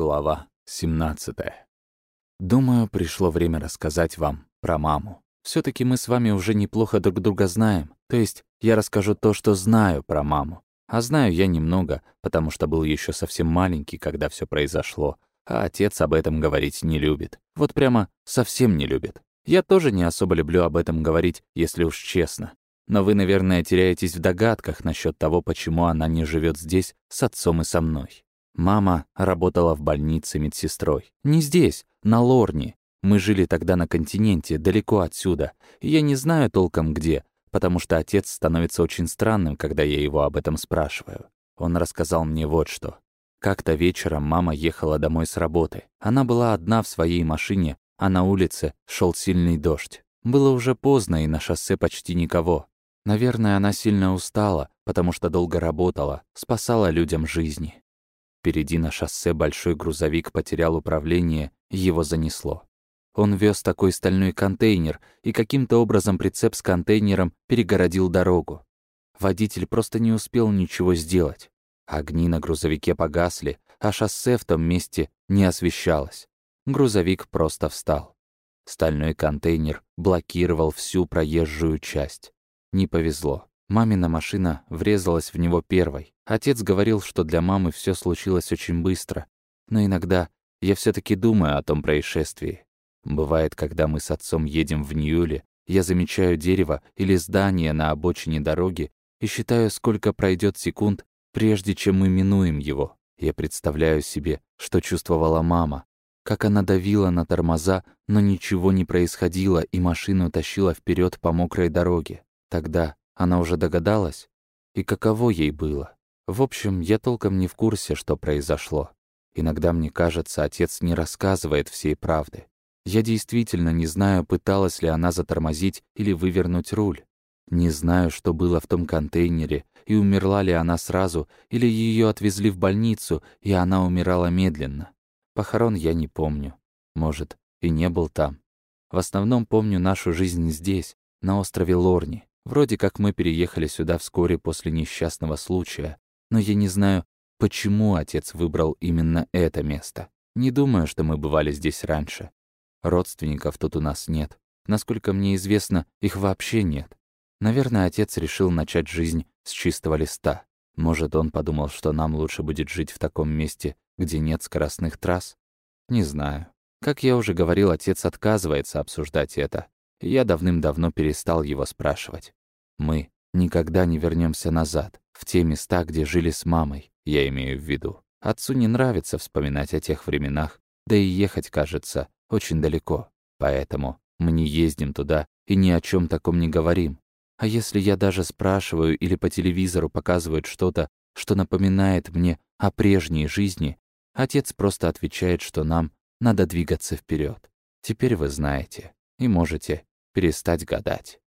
Глава 17. Думаю, пришло время рассказать вам про маму. все таки мы с вами уже неплохо друг друга знаем. То есть я расскажу то, что знаю про маму. А знаю я немного, потому что был еще совсем маленький, когда все произошло. А отец об этом говорить не любит. Вот прямо совсем не любит. Я тоже не особо люблю об этом говорить, если уж честно. Но вы, наверное, теряетесь в догадках насчет того, почему она не живет здесь с отцом и со мной. Мама работала в больнице медсестрой. Не здесь, на Лорне. Мы жили тогда на континенте, далеко отсюда. Я не знаю толком где, потому что отец становится очень странным, когда я его об этом спрашиваю. Он рассказал мне вот что. Как-то вечером мама ехала домой с работы. Она была одна в своей машине, а на улице шел сильный дождь. Было уже поздно, и на шоссе почти никого. Наверное, она сильно устала, потому что долго работала, спасала людям жизни. Впереди на шоссе большой грузовик потерял управление, его занесло. Он вез такой стальной контейнер, и каким-то образом прицеп с контейнером перегородил дорогу. Водитель просто не успел ничего сделать. Огни на грузовике погасли, а шоссе в том месте не освещалось. Грузовик просто встал. Стальной контейнер блокировал всю проезжую часть. Не повезло. Мамина машина врезалась в него первой. Отец говорил, что для мамы все случилось очень быстро. Но иногда я все таки думаю о том происшествии. Бывает, когда мы с отцом едем в Ньюле, я замечаю дерево или здание на обочине дороги и считаю, сколько пройдет секунд, прежде чем мы минуем его. Я представляю себе, что чувствовала мама, как она давила на тормоза, но ничего не происходило, и машину тащила вперед по мокрой дороге. Тогда она уже догадалась? И каково ей было? В общем, я толком не в курсе, что произошло. Иногда мне кажется, отец не рассказывает всей правды. Я действительно не знаю, пыталась ли она затормозить или вывернуть руль. Не знаю, что было в том контейнере, и умерла ли она сразу, или ее отвезли в больницу, и она умирала медленно. Похорон я не помню. Может, и не был там. В основном помню нашу жизнь здесь, на острове Лорни. Вроде как мы переехали сюда вскоре после несчастного случая, но я не знаю, почему отец выбрал именно это место. Не думаю, что мы бывали здесь раньше. Родственников тут у нас нет. Насколько мне известно, их вообще нет. Наверное, отец решил начать жизнь с чистого листа. Может, он подумал, что нам лучше будет жить в таком месте, где нет скоростных трасс? Не знаю. Как я уже говорил, отец отказывается обсуждать это я давным-давно перестал его спрашивать. Мы никогда не вернемся назад, в те места, где жили с мамой, я имею в виду. Отцу не нравится вспоминать о тех временах, да и ехать, кажется, очень далеко. Поэтому мы не ездим туда и ни о чем таком не говорим. А если я даже спрашиваю или по телевизору показывают что-то, что напоминает мне о прежней жизни, отец просто отвечает, что нам надо двигаться вперед. Теперь вы знаете и можете перестать гадать.